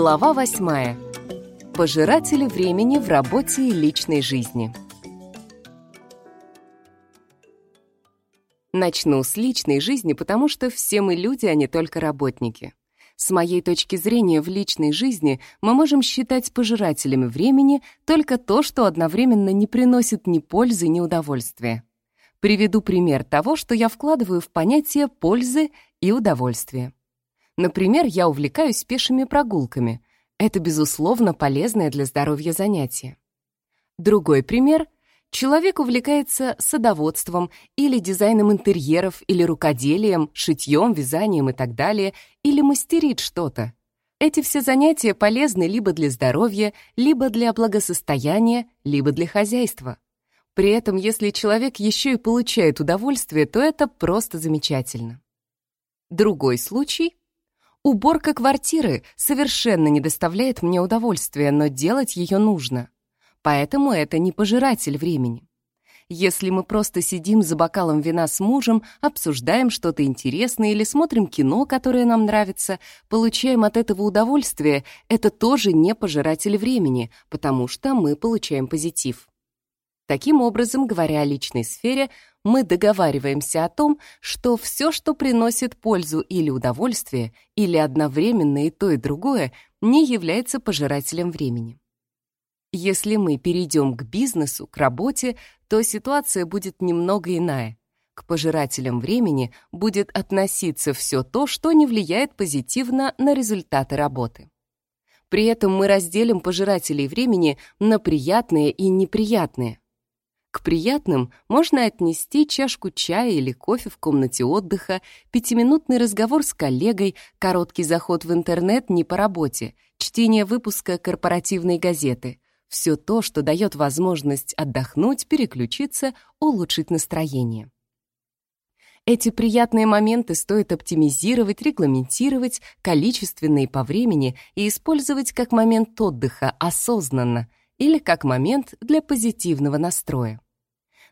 Глава восьмая. Пожиратели времени в работе и личной жизни. Начну с личной жизни, потому что все мы люди, а не только работники. С моей точки зрения, в личной жизни мы можем считать пожирателями времени только то, что одновременно не приносит ни пользы, ни удовольствия. Приведу пример того, что я вкладываю в понятие пользы и удовольствия. Например, я увлекаюсь пешими прогулками. Это, безусловно, полезное для здоровья занятие. Другой пример — человек увлекается садоводством или дизайном интерьеров, или рукоделием, шитьем, вязанием и так далее, или мастерит что-то. Эти все занятия полезны либо для здоровья, либо для благосостояния, либо для хозяйства. При этом, если человек еще и получает удовольствие, то это просто замечательно. Другой случай Уборка квартиры совершенно не доставляет мне удовольствия, но делать ее нужно. Поэтому это не пожиратель времени. Если мы просто сидим за бокалом вина с мужем, обсуждаем что-то интересное или смотрим кино, которое нам нравится, получаем от этого удовольствие, это тоже не пожиратель времени, потому что мы получаем позитив. Таким образом, говоря о личной сфере, мы договариваемся о том, что все, что приносит пользу или удовольствие, или одновременно и то, и другое, не является пожирателем времени. Если мы перейдем к бизнесу, к работе, то ситуация будет немного иная. К пожирателям времени будет относиться все то, что не влияет позитивно на результаты работы. При этом мы разделим пожирателей времени на приятные и неприятные. К приятным можно отнести чашку чая или кофе в комнате отдыха, пятиминутный разговор с коллегой, короткий заход в интернет не по работе, чтение выпуска корпоративной газеты. Все то, что дает возможность отдохнуть, переключиться, улучшить настроение. Эти приятные моменты стоит оптимизировать, регламентировать, количественно и по времени, и использовать как момент отдыха осознанно, или как момент для позитивного настроя.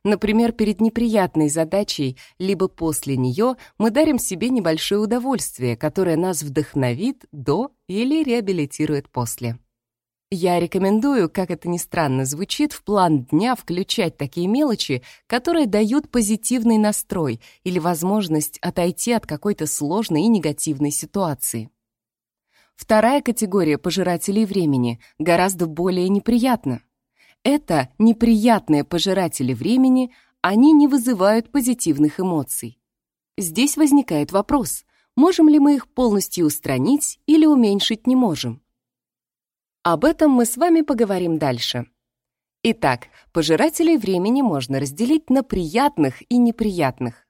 Например, перед неприятной задачей, либо после нее мы дарим себе небольшое удовольствие, которое нас вдохновит до или реабилитирует после. Я рекомендую, как это ни странно звучит, в план дня включать такие мелочи, которые дают позитивный настрой или возможность отойти от какой-то сложной и негативной ситуации. Вторая категория пожирателей времени гораздо более неприятна. Это неприятные пожиратели времени, они не вызывают позитивных эмоций. Здесь возникает вопрос, можем ли мы их полностью устранить или уменьшить не можем. Об этом мы с вами поговорим дальше. Итак, пожирателей времени можно разделить на приятных и неприятных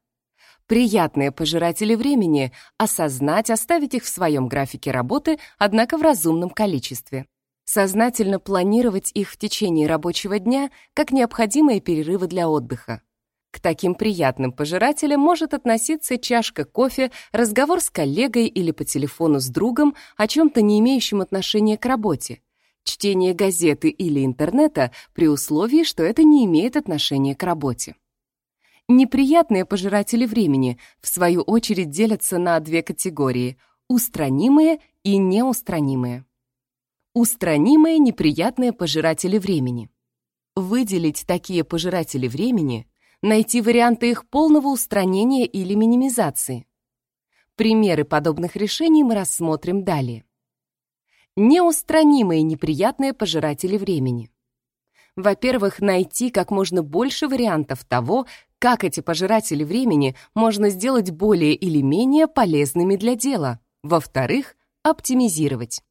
приятные пожиратели времени, осознать, оставить их в своем графике работы, однако в разумном количестве. Сознательно планировать их в течение рабочего дня как необходимые перерывы для отдыха. К таким приятным пожирателям может относиться чашка кофе, разговор с коллегой или по телефону с другом о чем-то не имеющем отношения к работе, чтение газеты или интернета при условии, что это не имеет отношения к работе. Неприятные пожиратели времени, в свою очередь, делятся на две категории — устранимые и неустранимые. Устранимые неприятные пожиратели времени. Выделить такие пожиратели времени, найти варианты их полного устранения или минимизации. Примеры подобных решений мы рассмотрим далее. Неустранимые неприятные пожиратели времени. Во-первых, найти как можно больше вариантов того, как эти пожиратели времени можно сделать более или менее полезными для дела. Во-вторых, оптимизировать.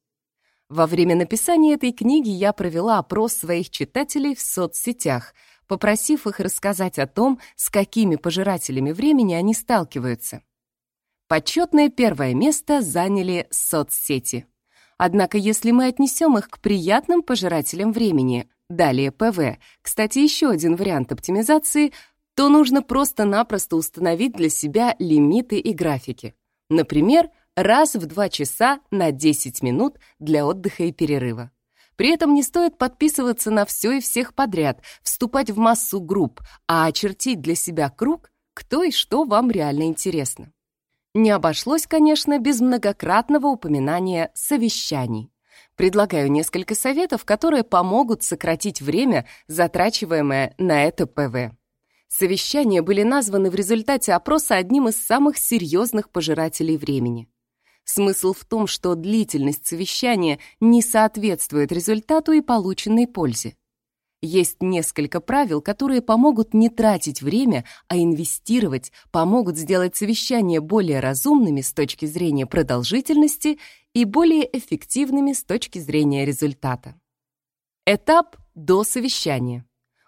Во время написания этой книги я провела опрос своих читателей в соцсетях, попросив их рассказать о том, с какими пожирателями времени они сталкиваются. Почетное первое место заняли соцсети. Однако если мы отнесем их к приятным пожирателям времени, далее ПВ, кстати, еще один вариант оптимизации — то нужно просто-напросто установить для себя лимиты и графики. Например, раз в 2 часа на 10 минут для отдыха и перерыва. При этом не стоит подписываться на все и всех подряд, вступать в массу групп, а очертить для себя круг, кто и что вам реально интересно. Не обошлось, конечно, без многократного упоминания совещаний. Предлагаю несколько советов, которые помогут сократить время, затрачиваемое на это ПВ. Совещания были названы в результате опроса одним из самых серьезных пожирателей времени. Смысл в том, что длительность совещания не соответствует результату и полученной пользе. Есть несколько правил, которые помогут не тратить время, а инвестировать, помогут сделать совещания более разумными с точки зрения продолжительности и более эффективными с точки зрения результата. Этап до совещания.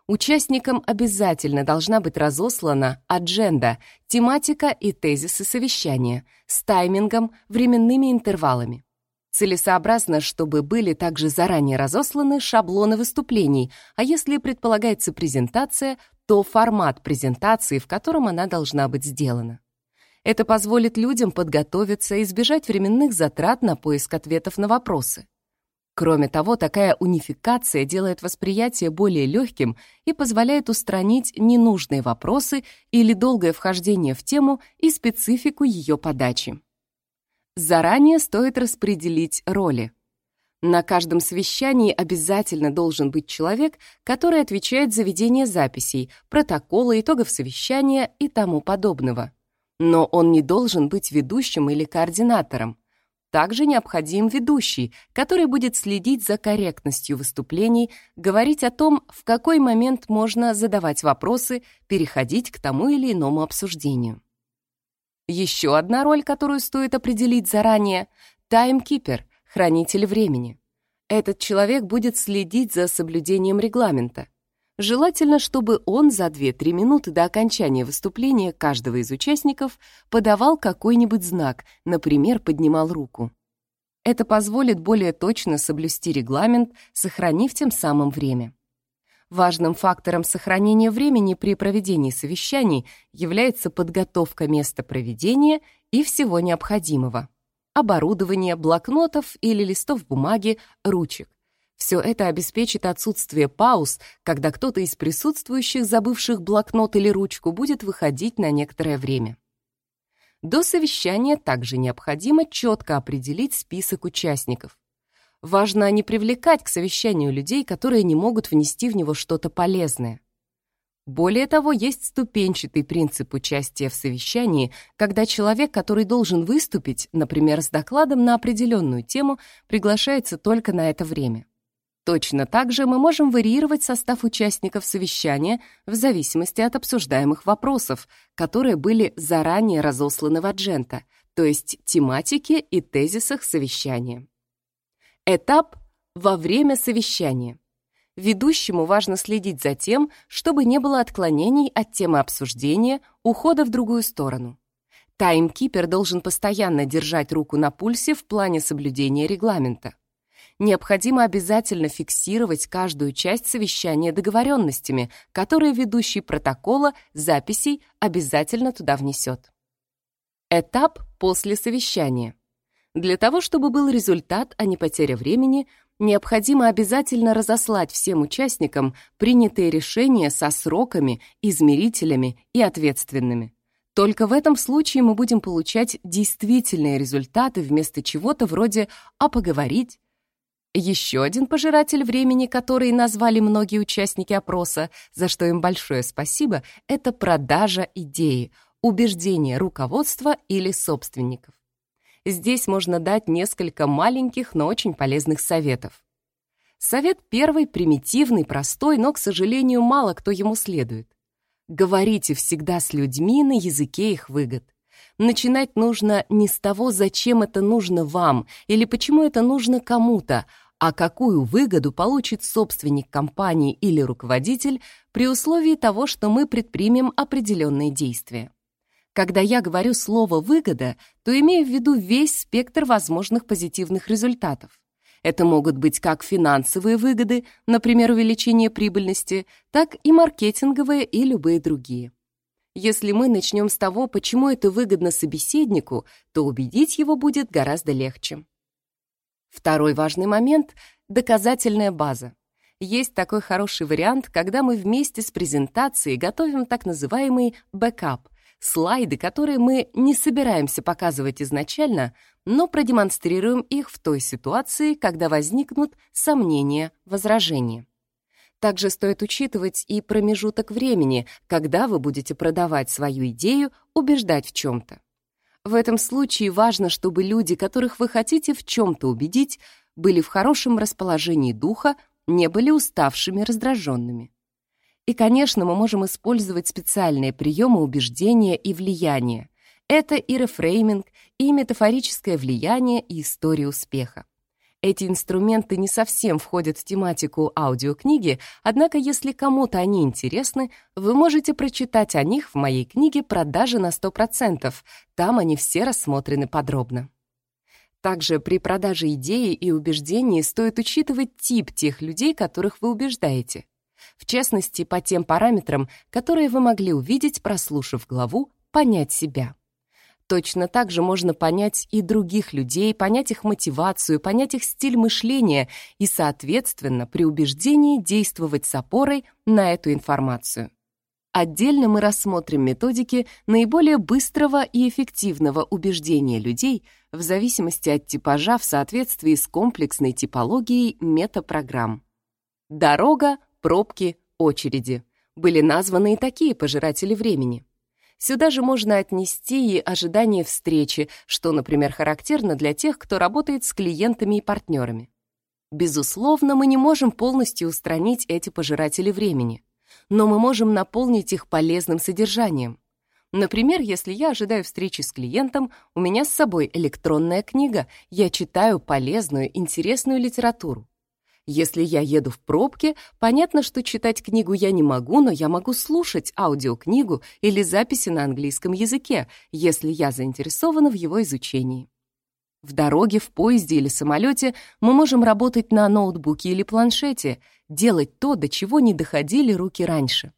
Участникам обязательно должна быть разослана адженда, тематика и тезисы совещания с таймингом, временными интервалами. Целесообразно, чтобы были также заранее разосланы шаблоны выступлений, а если предполагается презентация, то формат презентации, в котором она должна быть сделана. Это позволит людям подготовиться и избежать временных затрат на поиск ответов на вопросы. Кроме того, такая унификация делает восприятие более легким и позволяет устранить ненужные вопросы или долгое вхождение в тему и специфику ее подачи. Заранее стоит распределить роли. На каждом совещании обязательно должен быть человек, который отвечает за ведение записей, протокола, итогов совещания и тому подобного. Но он не должен быть ведущим или координатором. Также необходим ведущий, который будет следить за корректностью выступлений, говорить о том, в какой момент можно задавать вопросы, переходить к тому или иному обсуждению. Еще одна роль, которую стоит определить заранее — таймкипер, хранитель времени. Этот человек будет следить за соблюдением регламента. Желательно, чтобы он за 2-3 минуты до окончания выступления каждого из участников подавал какой-нибудь знак, например, поднимал руку. Это позволит более точно соблюсти регламент, сохранив тем самым время. Важным фактором сохранения времени при проведении совещаний является подготовка места проведения и всего необходимого. Оборудование, блокнотов или листов бумаги, ручек. Все это обеспечит отсутствие пауз, когда кто-то из присутствующих, забывших блокнот или ручку, будет выходить на некоторое время. До совещания также необходимо четко определить список участников. Важно не привлекать к совещанию людей, которые не могут внести в него что-то полезное. Более того, есть ступенчатый принцип участия в совещании, когда человек, который должен выступить, например, с докладом на определенную тему, приглашается только на это время. Точно так же мы можем варьировать состав участников совещания в зависимости от обсуждаемых вопросов, которые были заранее разосланы в аджента, то есть тематике и тезисах совещания. Этап во время совещания. Ведущему важно следить за тем, чтобы не было отклонений от темы обсуждения, ухода в другую сторону. Таймкипер должен постоянно держать руку на пульсе в плане соблюдения регламента необходимо обязательно фиксировать каждую часть совещания договоренностями, которые ведущий протокола записей обязательно туда внесет. Этап после совещания. Для того, чтобы был результат, а не потеря времени, необходимо обязательно разослать всем участникам принятые решения со сроками, измерителями и ответственными. Только в этом случае мы будем получать действительные результаты вместо чего-то вроде «а поговорить», еще один пожиратель времени, который назвали многие участники опроса, за что им большое спасибо, это продажа идеи, убеждение руководства или собственников. Здесь можно дать несколько маленьких, но очень полезных советов. Совет первый примитивный, простой, но, к сожалению, мало кто ему следует. Говорите всегда с людьми на языке их выгод. Начинать нужно не с того, зачем это нужно вам или почему это нужно кому-то, а какую выгоду получит собственник компании или руководитель при условии того, что мы предпримем определенные действия. Когда я говорю слово «выгода», то имею в виду весь спектр возможных позитивных результатов. Это могут быть как финансовые выгоды, например, увеличение прибыльности, так и маркетинговые и любые другие. Если мы начнем с того, почему это выгодно собеседнику, то убедить его будет гораздо легче. Второй важный момент — доказательная база. Есть такой хороший вариант, когда мы вместе с презентацией готовим так называемый бэкап, Слайды, которые мы не собираемся показывать изначально, но продемонстрируем их в той ситуации, когда возникнут сомнения, возражения. Также стоит учитывать и промежуток времени, когда вы будете продавать свою идею, убеждать в чем-то. В этом случае важно, чтобы люди, которых вы хотите в чем-то убедить, были в хорошем расположении духа, не были уставшими, раздраженными. И, конечно, мы можем использовать специальные приемы убеждения и влияния. Это и рефрейминг, и метафорическое влияние, и история успеха. Эти инструменты не совсем входят в тематику аудиокниги, однако если кому-то они интересны, вы можете прочитать о них в моей книге «Продажи на 100%». Там они все рассмотрены подробно. Также при продаже идеи и убеждений стоит учитывать тип тех людей, которых вы убеждаете. В частности, по тем параметрам, которые вы могли увидеть, прослушав главу «Понять себя». Точно так же можно понять и других людей, понять их мотивацию, понять их стиль мышления и, соответственно, при убеждении действовать с опорой на эту информацию. Отдельно мы рассмотрим методики наиболее быстрого и эффективного убеждения людей в зависимости от типажа в соответствии с комплексной типологией метапрограмм. Дорога, пробки, очереди. Были названы и такие пожиратели времени. Сюда же можно отнести и ожидание встречи, что, например, характерно для тех, кто работает с клиентами и партнерами. Безусловно, мы не можем полностью устранить эти пожиратели времени, но мы можем наполнить их полезным содержанием. Например, если я ожидаю встречи с клиентом, у меня с собой электронная книга, я читаю полезную, интересную литературу. Если я еду в пробке, понятно, что читать книгу я не могу, но я могу слушать аудиокнигу или записи на английском языке, если я заинтересована в его изучении. В дороге, в поезде или самолете мы можем работать на ноутбуке или планшете, делать то, до чего не доходили руки раньше.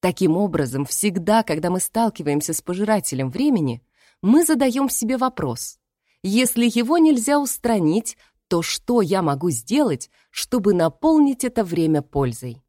Таким образом, всегда, когда мы сталкиваемся с пожирателем времени, мы задаем себе вопрос. Если его нельзя устранить, то что я могу сделать, чтобы наполнить это время пользой?